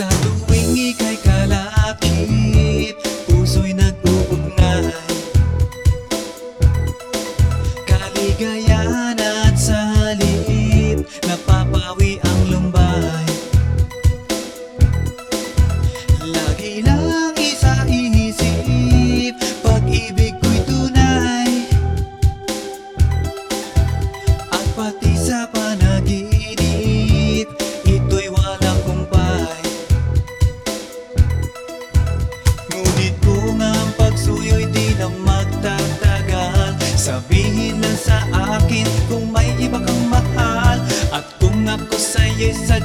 Sa tuwing ika'y kalakip Puso'y nag-uugnay. Kaligayahan at salip Napapawi ang lumbay. Lagi lang isa inisip Pag-ibig ko'y tunay. At pati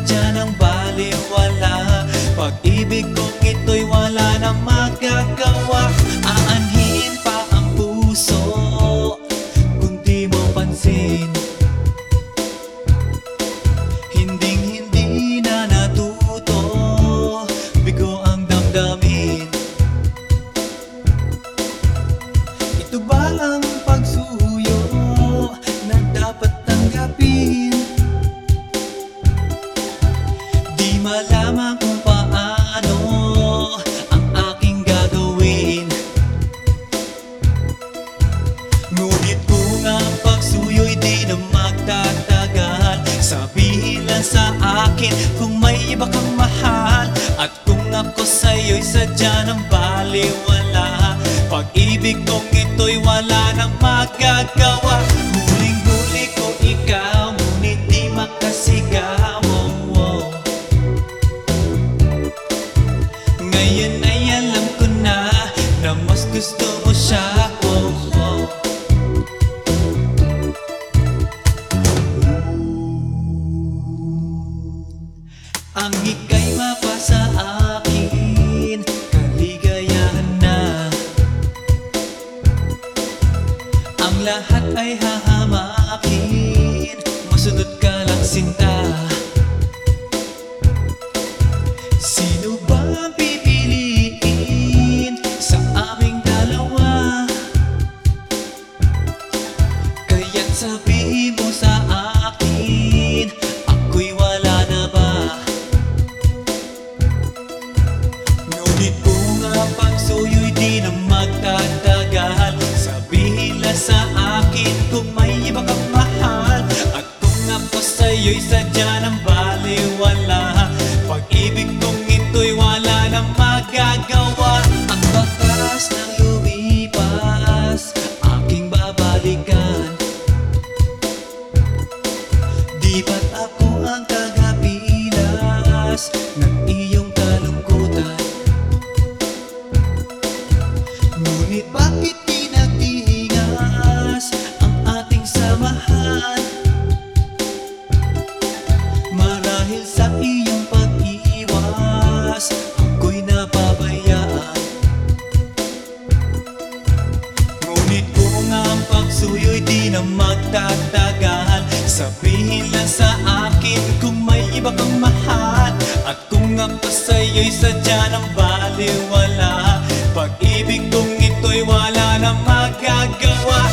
sa'yo'y sadya ng baliwala. Pag-ibig kong ito'y wala na magagawa. Aanhin pa ang puso kung di mo pansin. Hinding hindi na natuto Bigo ang damdamin. Ito ba ang akin. Kung may iba kang mahal At kung ako sa'yo'y sadya ng baliwala Pag-ibig kong ito'y wala nang magagawa Ang ika'y mapasa akin Kaligayahan na. Ang lahat ay hahamakin Masunod ka lang sinta. Sino ba ang Sa aming dalawa? Kaya't sabihin sa iyong pag-iwas Ako'y napabayaan. Ngunit kung ang pagsuyo'y di na magtatagal Sabihin lang sa akin kung may iba kang mahal. At kung ako sa'yo'y sadya ng baliwala Pag-ibig kong ito'y wala na magagawa